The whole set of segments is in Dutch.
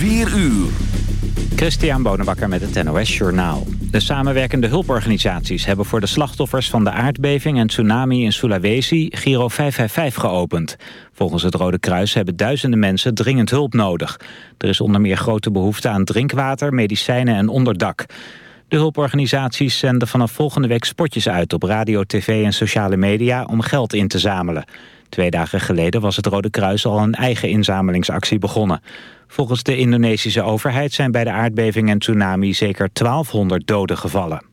4 uur. Christian Bonenbakker met het NOS Journaal. De samenwerkende hulporganisaties hebben voor de slachtoffers van de aardbeving en tsunami in Sulawesi Giro 555 geopend. Volgens het Rode Kruis hebben duizenden mensen dringend hulp nodig. Er is onder meer grote behoefte aan drinkwater, medicijnen en onderdak. De hulporganisaties zenden vanaf volgende week spotjes uit op radio, tv en sociale media om geld in te zamelen. Twee dagen geleden was het Rode Kruis al een eigen inzamelingsactie begonnen. Volgens de Indonesische overheid zijn bij de aardbeving en tsunami zeker 1200 doden gevallen.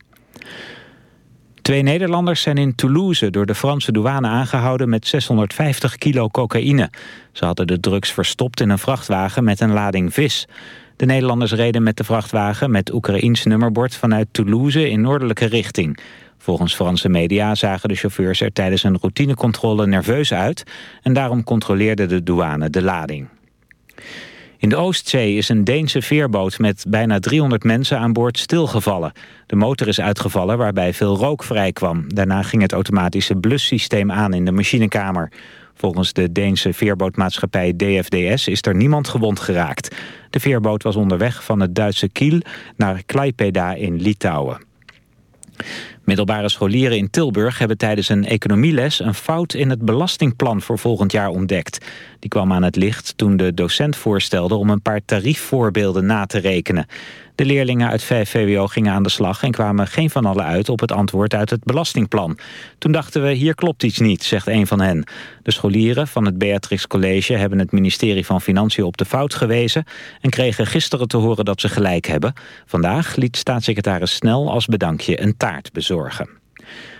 Twee Nederlanders zijn in Toulouse door de Franse douane aangehouden met 650 kilo cocaïne. Ze hadden de drugs verstopt in een vrachtwagen met een lading vis. De Nederlanders reden met de vrachtwagen met Oekraïns nummerbord vanuit Toulouse in noordelijke richting. Volgens Franse media zagen de chauffeurs er tijdens een routinecontrole nerveus uit... en daarom controleerde de douane de lading. In de Oostzee is een Deense veerboot met bijna 300 mensen aan boord stilgevallen. De motor is uitgevallen waarbij veel rook vrijkwam. Daarna ging het automatische blussysteem aan in de machinekamer. Volgens de Deense veerbootmaatschappij DFDS is er niemand gewond geraakt. De veerboot was onderweg van het Duitse Kiel naar Klaipeda in Litouwen. Middelbare scholieren in Tilburg hebben tijdens een economieles een fout in het belastingplan voor volgend jaar ontdekt. Die kwam aan het licht toen de docent voorstelde om een paar tariefvoorbeelden na te rekenen. De leerlingen uit 5 VWO gingen aan de slag en kwamen geen van allen uit op het antwoord uit het belastingplan. Toen dachten we, hier klopt iets niet, zegt een van hen. De scholieren van het Beatrix College hebben het ministerie van Financiën op de fout gewezen en kregen gisteren te horen dat ze gelijk hebben. Vandaag liet staatssecretaris Snel als bedankje een taart bezorgen.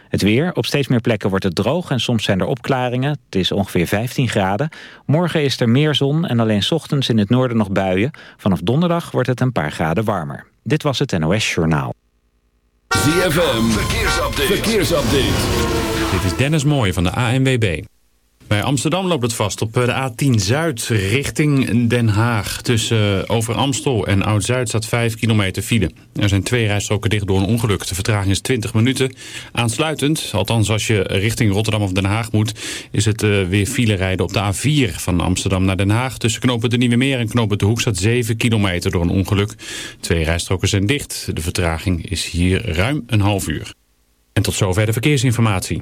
Het weer. Op steeds meer plekken wordt het droog en soms zijn er opklaringen. Het is ongeveer 15 graden. Morgen is er meer zon en alleen ochtends in het noorden nog buien. Vanaf donderdag wordt het een paar graden warmer. Dit was het NOS Journaal. ZFM. Verkeersupdate. Verkeersupdate. Dit is Dennis Mooij van de ANWB. Bij Amsterdam loopt het vast op de A10 Zuid richting Den Haag. Tussen eh, Over Amstel en Oud-Zuid staat 5 kilometer file. Er zijn twee rijstroken dicht door een ongeluk. De vertraging is 20 minuten. Aansluitend, althans als je richting Rotterdam of Den Haag moet... is het uh, weer file rijden op de A4 van Amsterdam naar Den Haag. Tussen knopen de Nieuwe Meer en knopen de Hoek staat 7 kilometer door een ongeluk. Twee rijstroken zijn dicht. De vertraging is hier ruim een half uur. En tot zover de verkeersinformatie.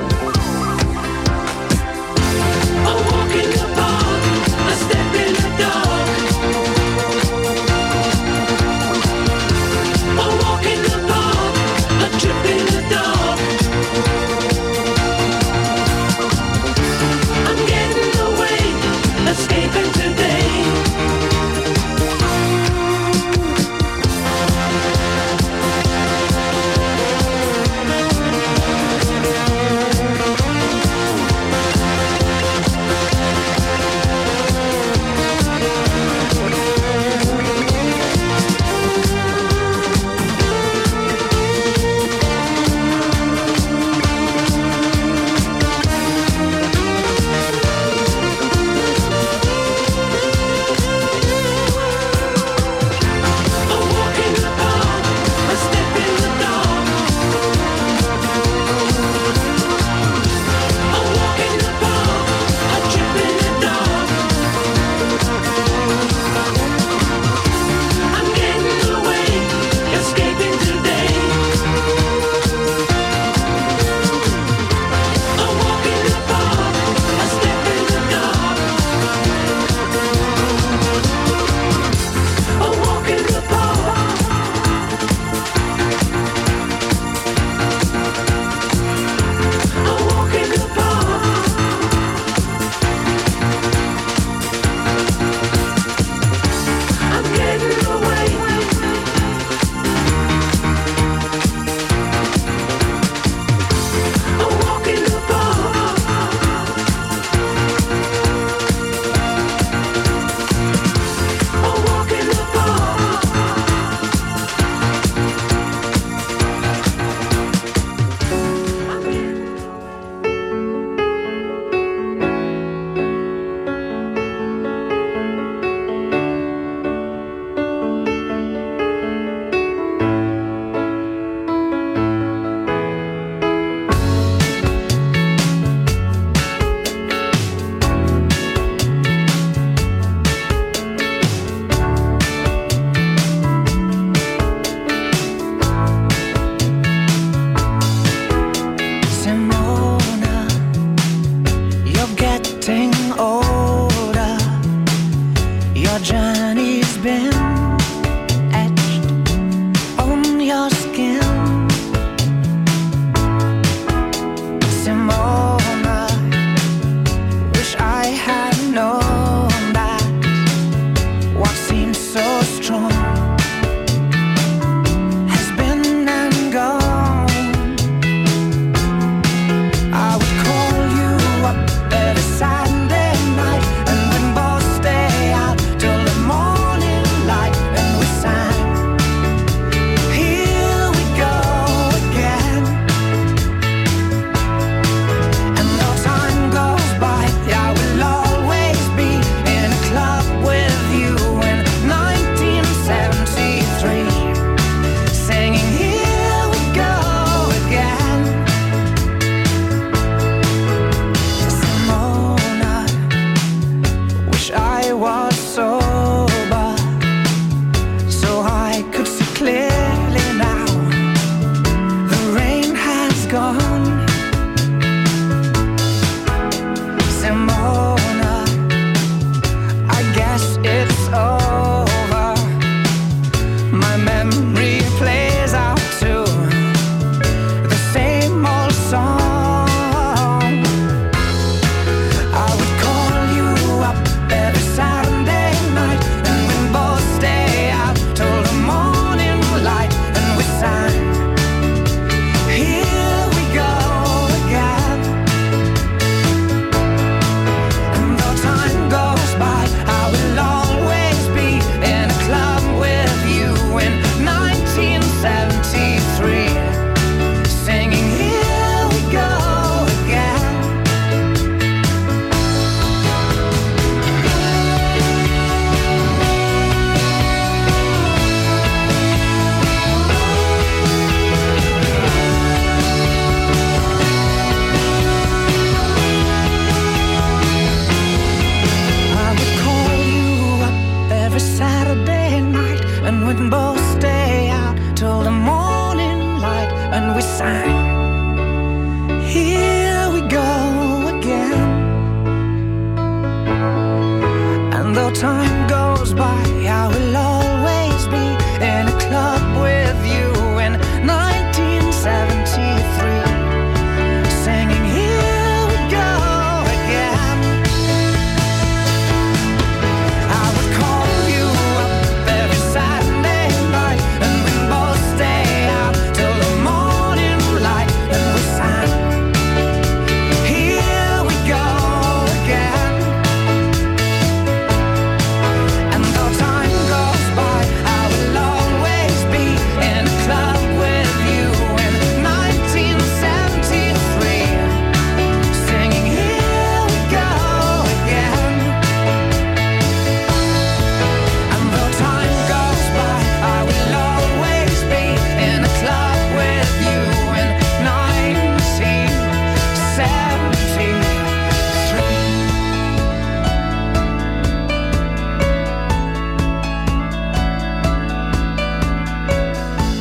Bye. by.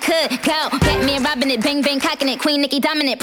could go. Batman robbing it, bang bang cocking it, Queen Nicki dominant.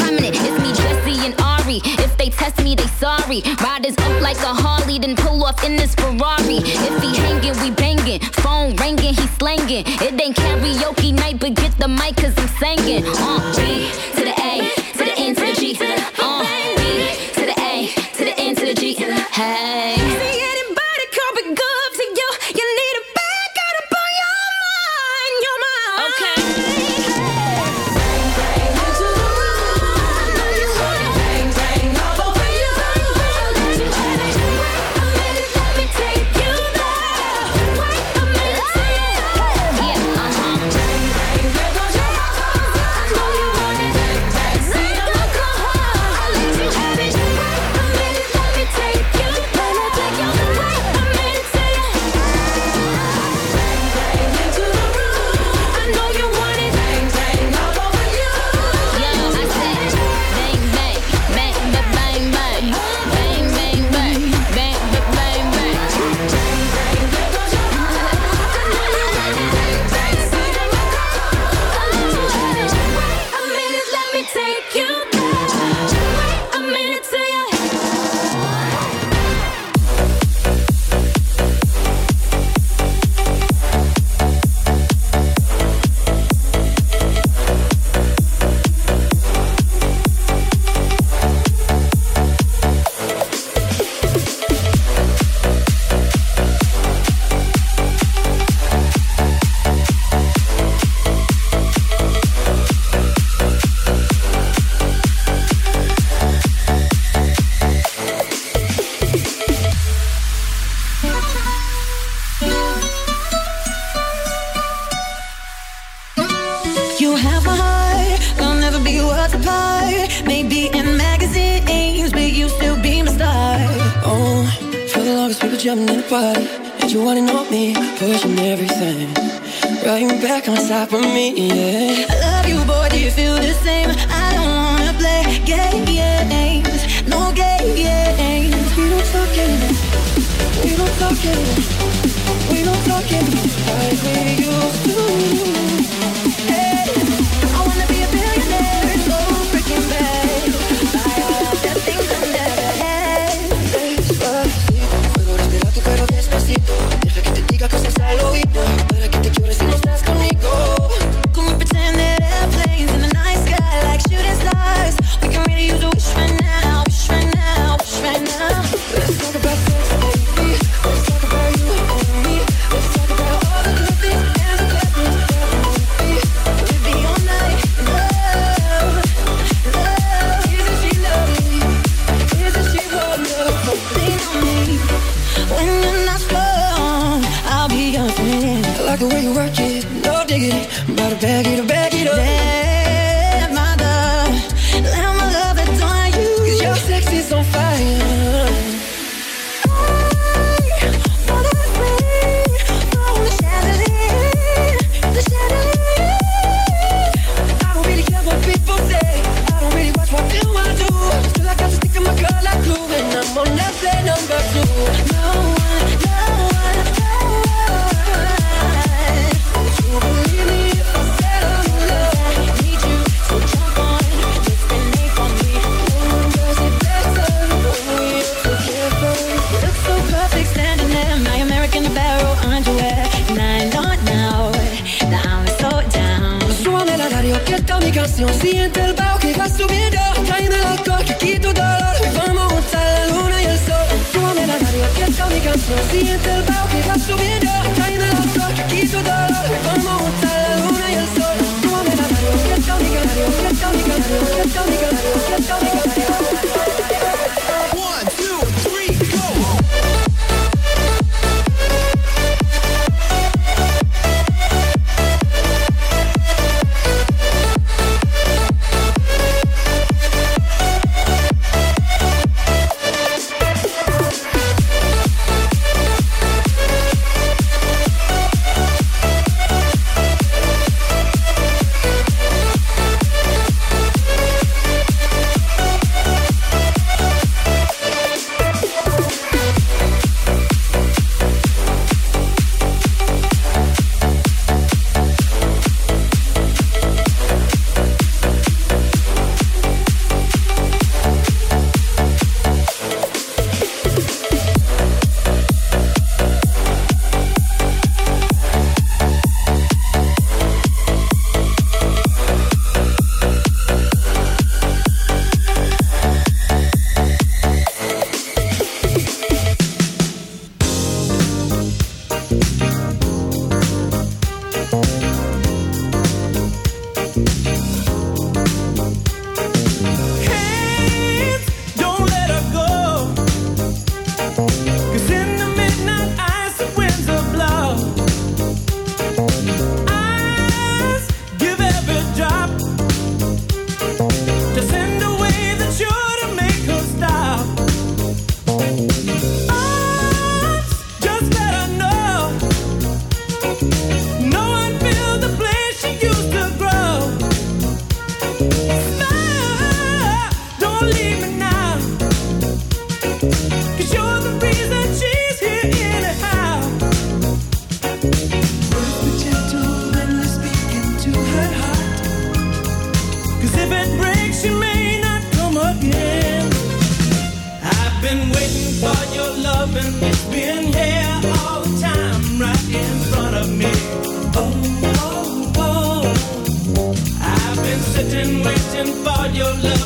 Your love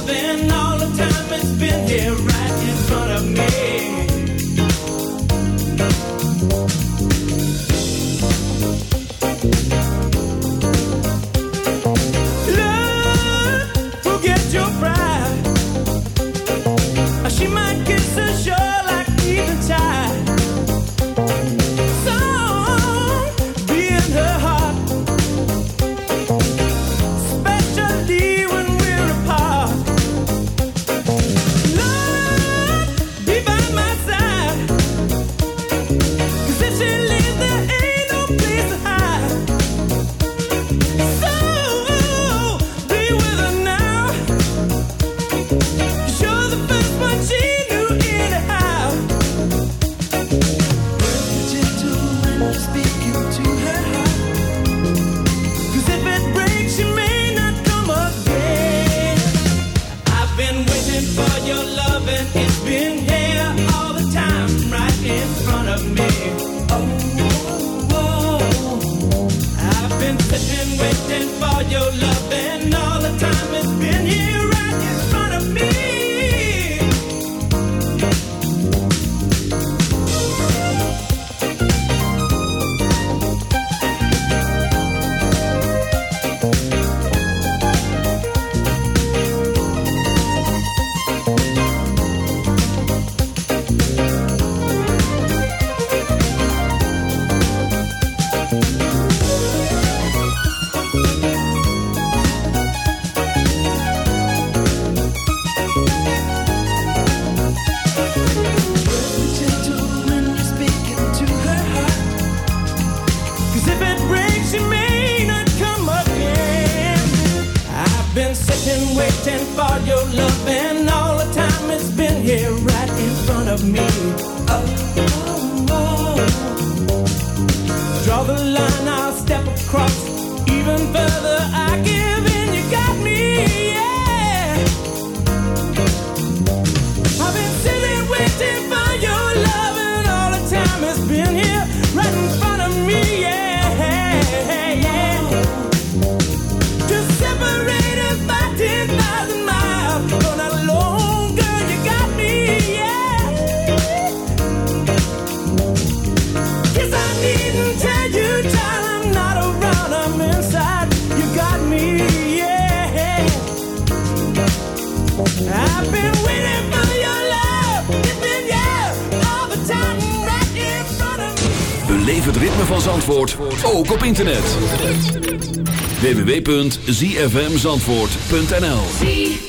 zfmzandvoort.nl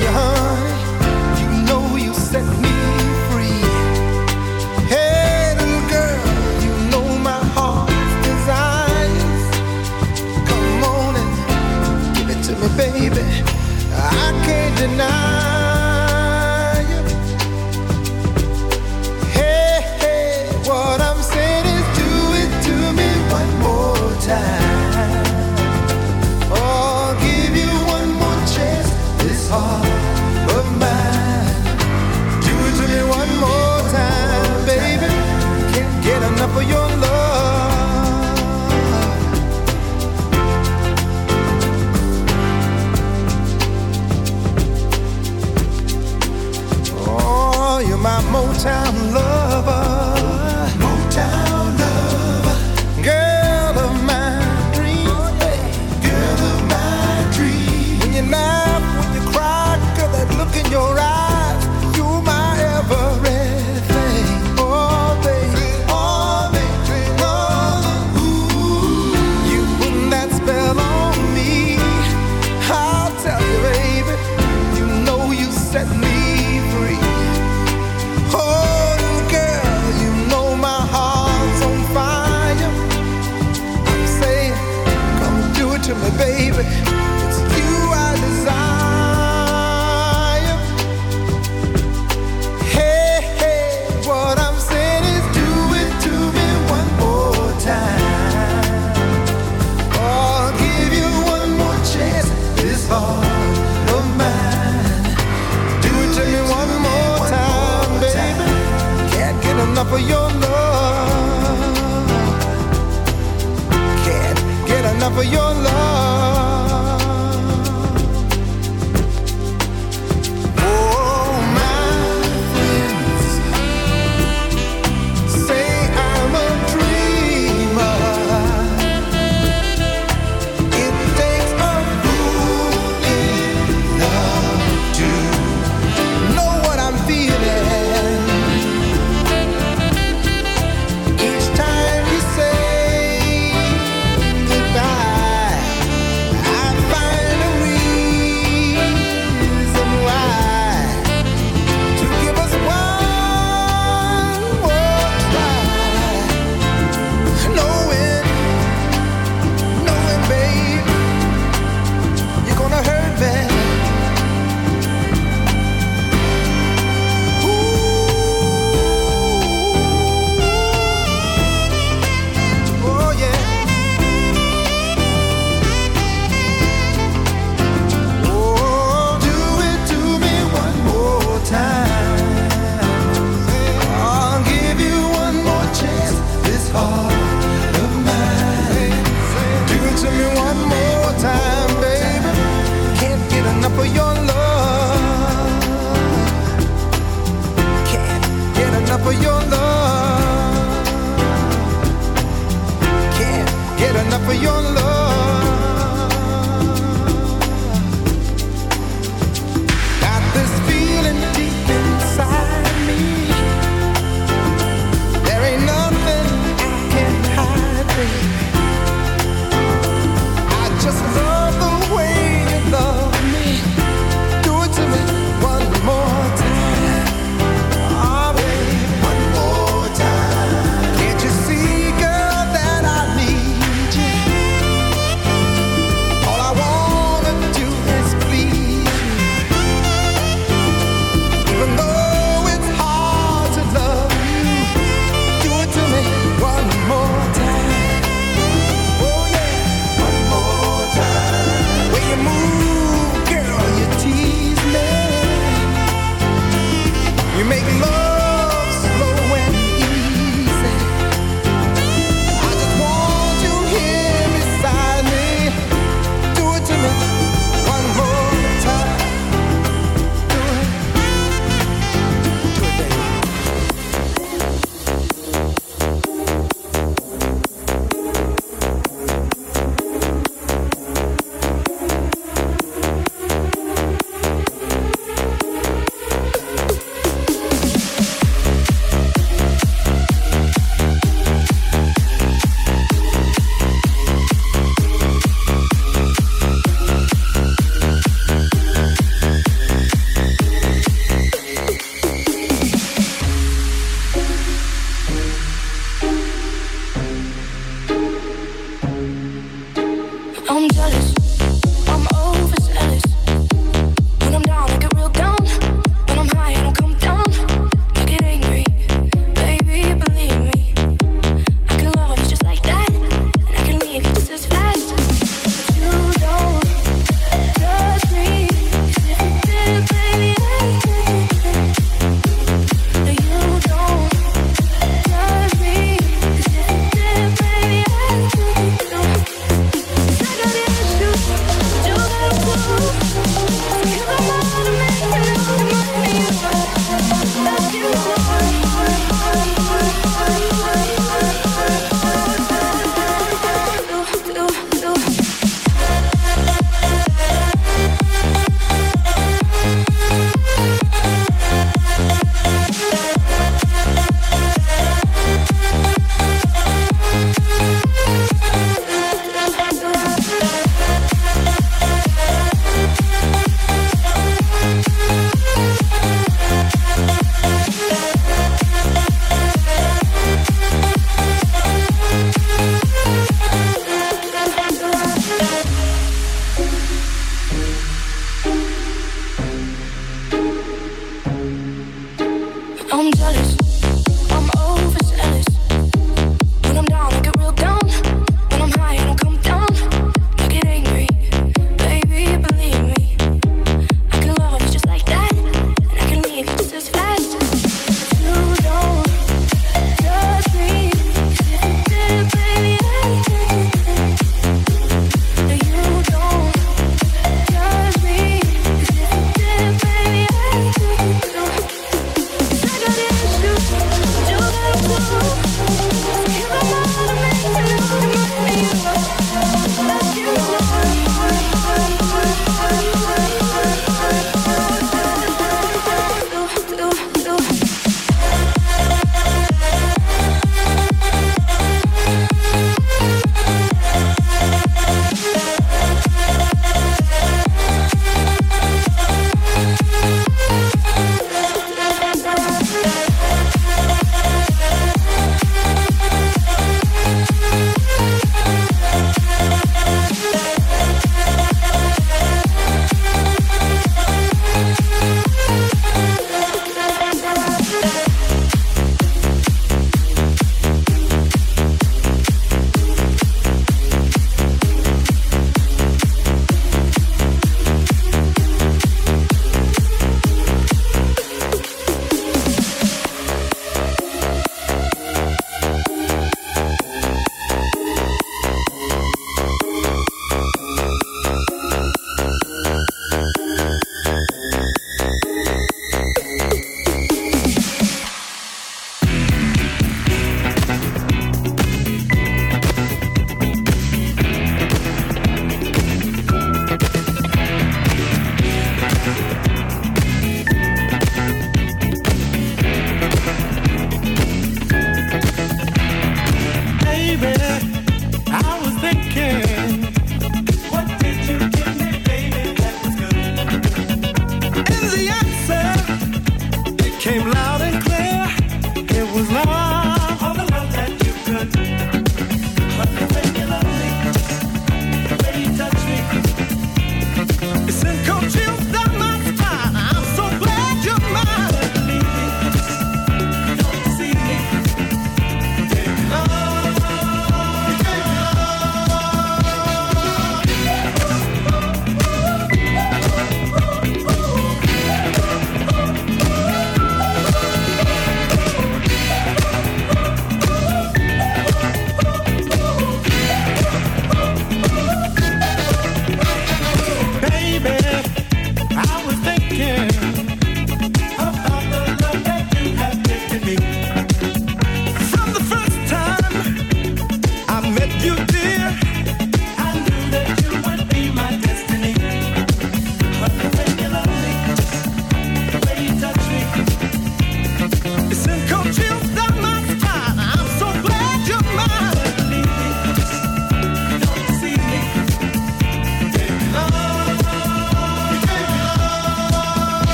your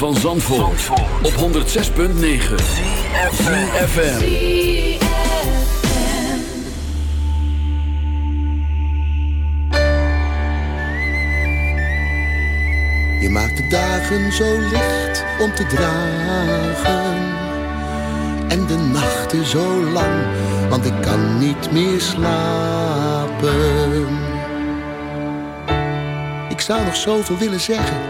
van Zandvoort, op 106.9 FM. Je maakt de dagen zo licht om te dragen. En de nachten zo lang, want ik kan niet meer slapen. Ik zou nog zoveel willen zeggen,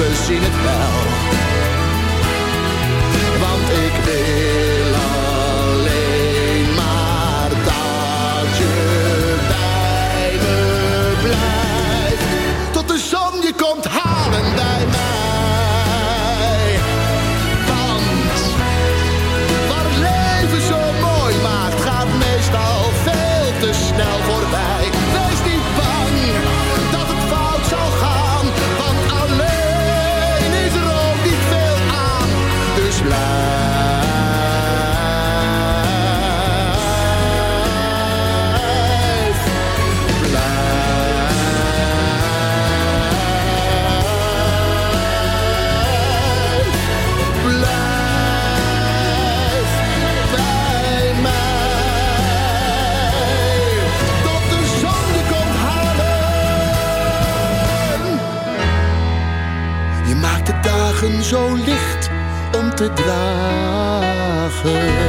we zien het wel. Want ik wil alleen maar dat je bij me blijft. Tot de zon je komt halen bij mij. Want wat leven zo mooi maakt, gaat meestal veel te snel voorbij. Te dragen.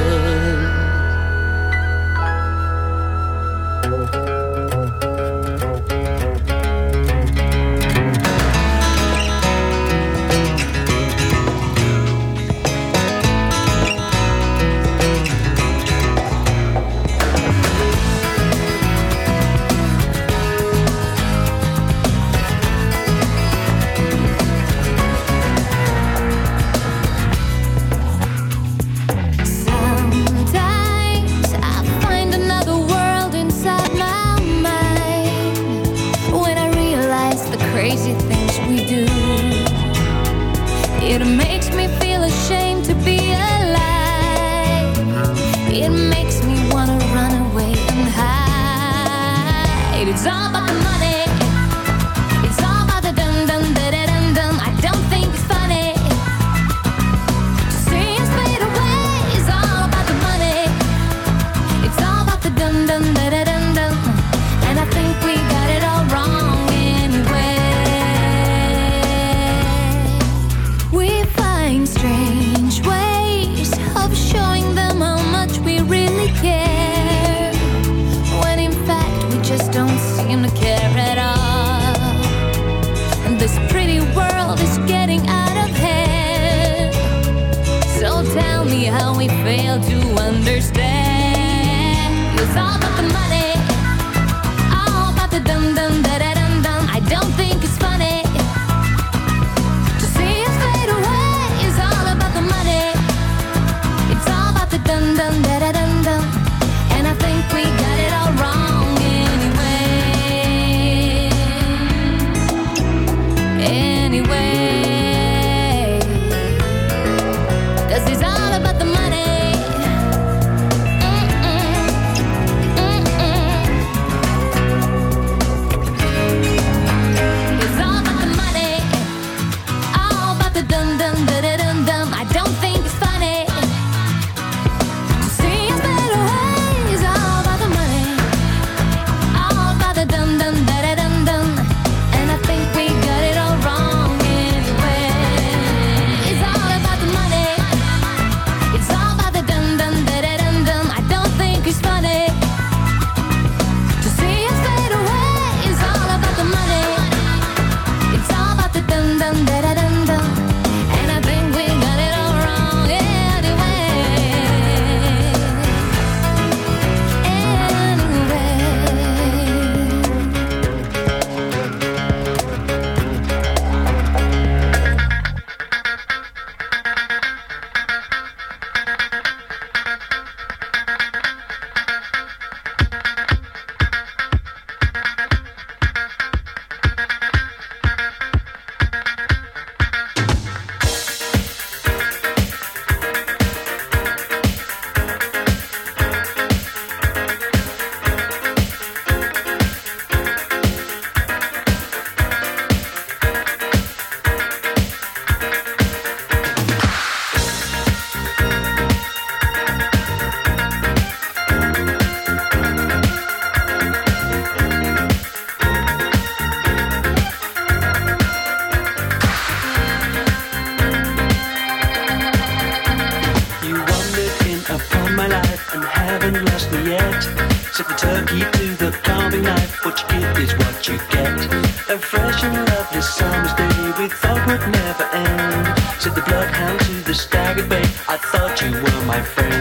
Thought you were my friend.